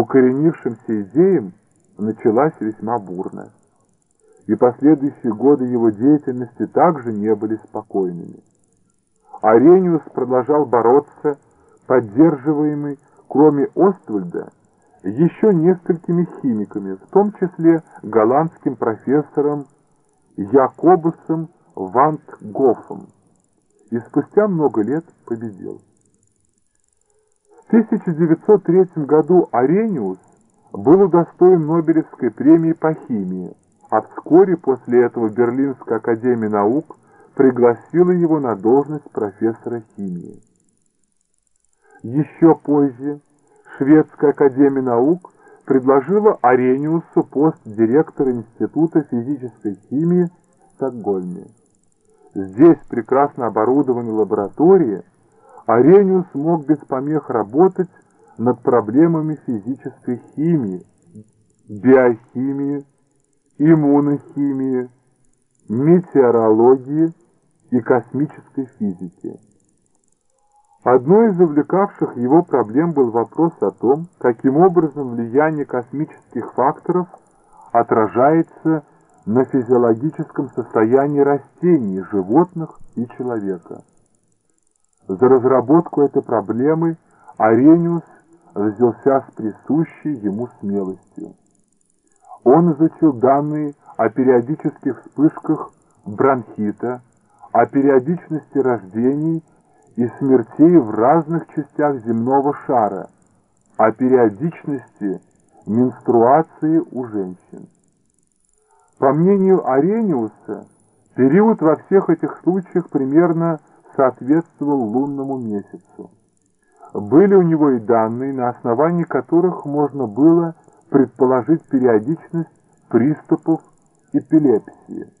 укоренившимся идеям началась весьма бурно. И последующие годы его деятельности также не были спокойными. Арениус продолжал бороться, поддерживаемый, кроме Оствальда, еще несколькими химиками, в том числе голландским профессором Якобусом Вантгофом, и спустя много лет победил. В 1903 году Арениус был удостоен Нобелевской премии по химии, а вскоре после этого Берлинская академия наук пригласила его на должность профессора химии. Еще позже Шведская академия наук предложила Арениусу пост директора Института физической химии в Стокгольме. Здесь, прекрасно оборудованной лаборатории, Арениус мог без помех работать над проблемами физической химии, биохимии, иммунохимии, метеорологии и космической физики. Одной из увлекавших его проблем был вопрос о том, каким образом влияние космических факторов отражается на физиологическом состоянии растений, животных и человека. За разработку этой проблемы Арениус взялся с присущей ему смелостью. Он изучил данные о периодических вспышках бронхита, о периодичности рождений и смертей в разных частях земного шара, о периодичности менструации у женщин. По мнению Арениуса, период во всех этих случаях примерно соответствовал лунному месяцу. Были у него и данные, на основании которых можно было предположить периодичность приступов эпилепсии.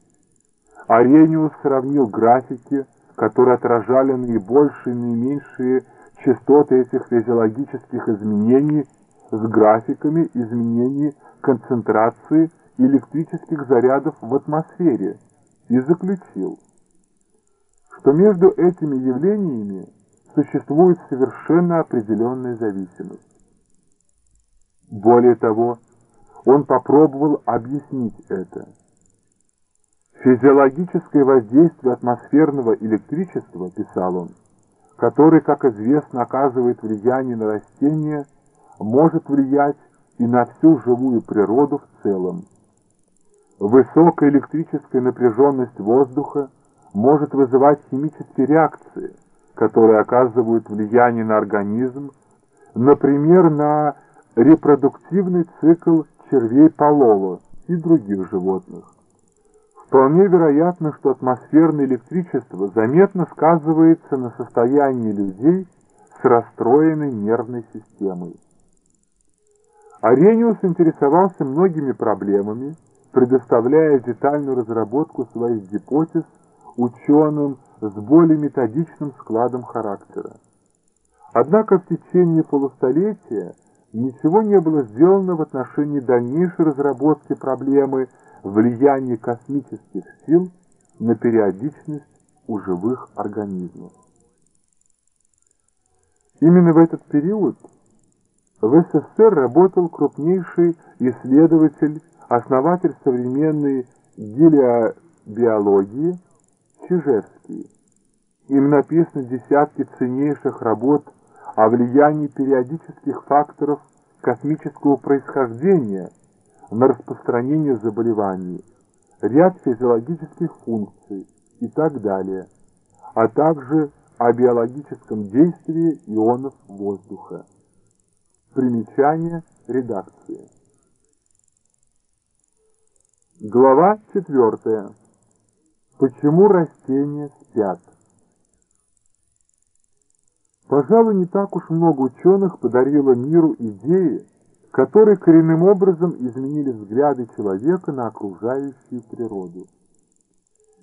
Арениус сравнил графики, которые отражали наибольшие и наименьшие частоты этих физиологических изменений с графиками изменений концентрации электрических зарядов в атмосфере и заключил, что между этими явлениями существует совершенно определенная зависимость. Более того, он попробовал объяснить это. Физиологическое воздействие атмосферного электричества, писал он, который, как известно, оказывает влияние на растения, может влиять и на всю живую природу в целом. Высокая электрическая напряженность воздуха может вызывать химические реакции, которые оказывают влияние на организм, например, на репродуктивный цикл червей полова и других животных. Вполне вероятно, что атмосферное электричество заметно сказывается на состоянии людей с расстроенной нервной системой. Арениус интересовался многими проблемами, предоставляя детальную разработку своих гипотез ученым с более методичным складом характера. Однако в течение полустолетия ничего не было сделано в отношении дальнейшей разработки проблемы влияние космических сил на периодичность у живых организмов. Именно в этот период в СССР работал крупнейший исследователь, основатель современной гелиобиологии Чижевский. Им написаны десятки ценнейших работ о влиянии периодических факторов космического происхождения – на распространение заболеваний, ряд физиологических функций и так далее, а также о биологическом действии ионов воздуха. Примечание редакции. Глава 4. Почему растения спят? Пожалуй, не так уж много ученых подарило миру идеи, которые коренным образом изменили взгляды человека на окружающую природу.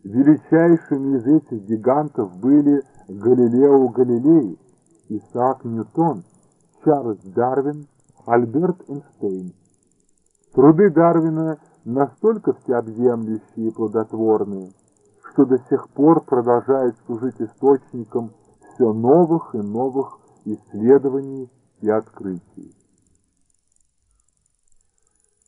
Величайшими из этих гигантов были Галилео Галилей, Исаак Ньютон, Чарльз Дарвин, Альберт Эйнштейн. Труды Дарвина настолько всеобъемлющие и плодотворные, что до сих пор продолжают служить источником все новых и новых исследований и открытий.